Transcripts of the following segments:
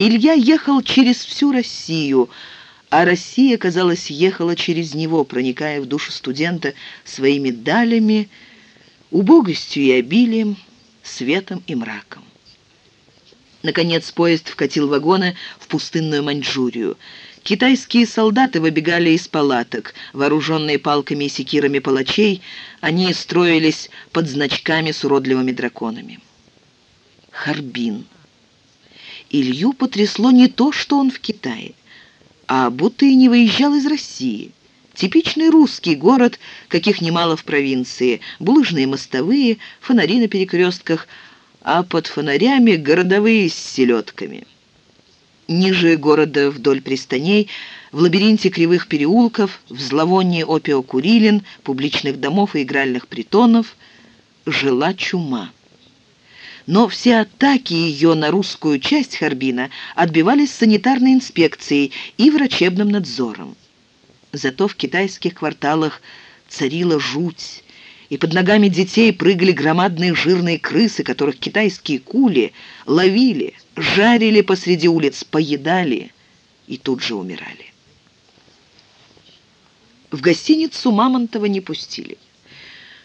Илья ехал через всю Россию, а Россия, казалось, ехала через него, проникая в душу студента своими далями, убогостью и обилием, светом и мраком. Наконец поезд вкатил вагоны в пустынную Маньчжурию. Китайские солдаты выбегали из палаток. Вооруженные палками и секирами палачей, они строились под значками с уродливыми драконами. Харбин. Илью потрясло не то, что он в Китае, а будто и не выезжал из России. Типичный русский город, каких немало в провинции. Булыжные мостовые, фонари на перекрестках, а под фонарями городовые с селедками. Ниже города вдоль пристаней, в лабиринте кривых переулков, в зловонии опиокурилин, публичных домов и игральных притонов жила чума но все атаки ее на русскую часть Харбина отбивались санитарной инспекцией и врачебным надзором. Зато в китайских кварталах царила жуть, и под ногами детей прыгали громадные жирные крысы, которых китайские кули ловили, жарили посреди улиц, поедали и тут же умирали. В гостиницу Мамонтова не пустили.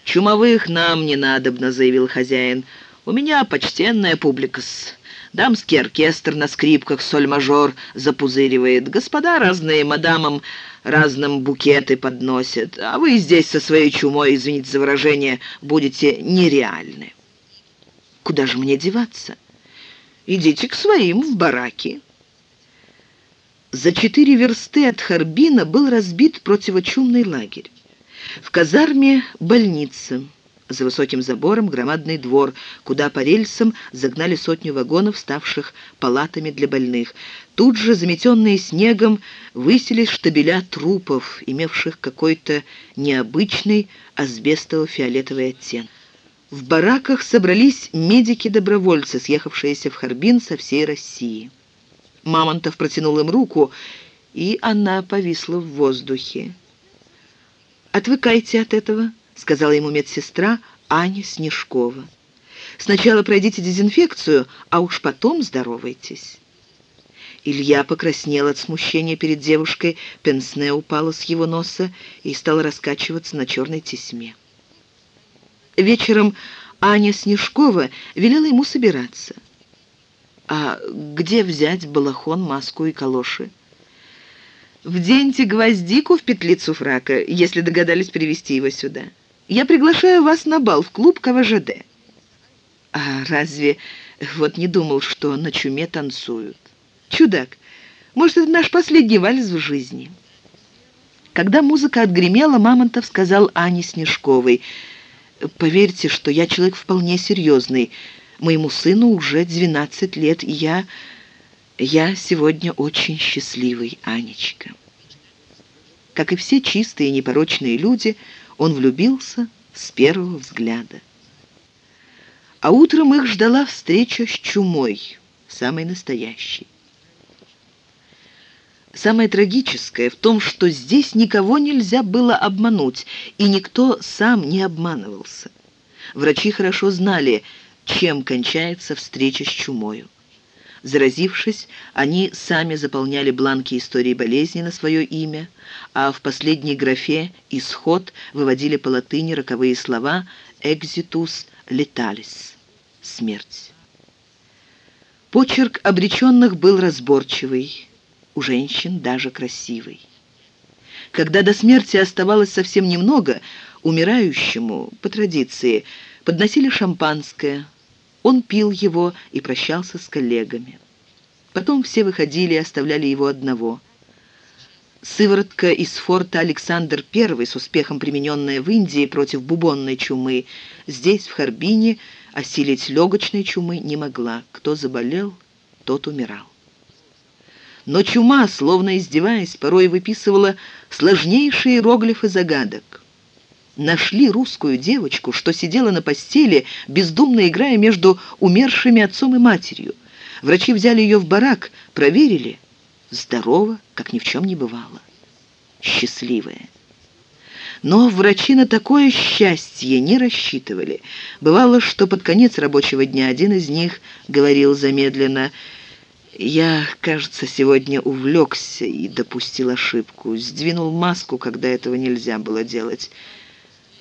«Чумовых нам не надобно», — заявил хозяин, — у меня почтенная публика-с. Дамский оркестр на скрипках соль-мажор запузыривает. Господа разные мадамам разным букеты подносят. А вы здесь со своей чумой, извините за выражение, будете нереальны. Куда же мне деваться? Идите к своим в бараки. За четыре версты от Харбина был разбит противочумный лагерь. В казарме больница. За высоким забором громадный двор, куда по рельсам загнали сотню вагонов, ставших палатами для больных. Тут же, заметенные снегом, высились штабеля трупов, имевших какой-то необычный асбестово-фиолетовый оттенок. В бараках собрались медики-добровольцы, съехавшиеся в Харбин со всей России. Мамонтов протянул им руку, и она повисла в воздухе. «Отвыкайте от этого», — сказала ему медсестра Аня Снежкова. «Сначала пройдите дезинфекцию, а уж потом здоровайтесь». Илья покраснел от смущения перед девушкой, пенсне упала с его носа и стала раскачиваться на черной тесьме. Вечером Аня Снежкова велела ему собираться. «А где взять балахон, маску и калоши?» «Вденьте гвоздику в петлицу фрака, если догадались привести его сюда». Я приглашаю вас на бал в клуб КВЖД». «А разве вот не думал, что на чуме танцуют?» «Чудак, может, это наш последний вальс в жизни?» Когда музыка отгремела, Мамонтов сказал Ане Снежковой, «Поверьте, что я человек вполне серьезный. Моему сыну уже 12 лет, и я... я сегодня очень счастливый, Анечка». Как и все чистые непорочные люди, он влюбился с первого взгляда. А утром их ждала встреча с чумой, самой настоящей. Самое трагическое в том, что здесь никого нельзя было обмануть, и никто сам не обманывался. Врачи хорошо знали, чем кончается встреча с чумою. Заразившись, они сами заполняли бланки истории болезни на свое имя, а в последней графе «Исход» выводили по латыни роковые слова «Exitus letalis» — «Смерть». Почерк обреченных был разборчивый, у женщин даже красивый. Когда до смерти оставалось совсем немного, умирающему, по традиции, подносили шампанское – он пил его и прощался с коллегами. Потом все выходили и оставляли его одного. Сыворотка из форта Александр I, с успехом примененная в Индии против бубонной чумы, здесь, в Харбине, осилить легочной чумы не могла. Кто заболел, тот умирал. Но чума, словно издеваясь, порой выписывала сложнейшие иероглифы загадок нашли русскую девочку, что сидела на постели, бездумно играя между умершими отцом и матерью. Врачи взяли ее в барак, проверили. Здорово, как ни в чем не бывало. Счастливая. Но врачи на такое счастье не рассчитывали. Бывало, что под конец рабочего дня один из них говорил замедленно Я, кажется, сегодня увлекся и допустил ошибку. Сдвинул маску, когда этого нельзя было делать.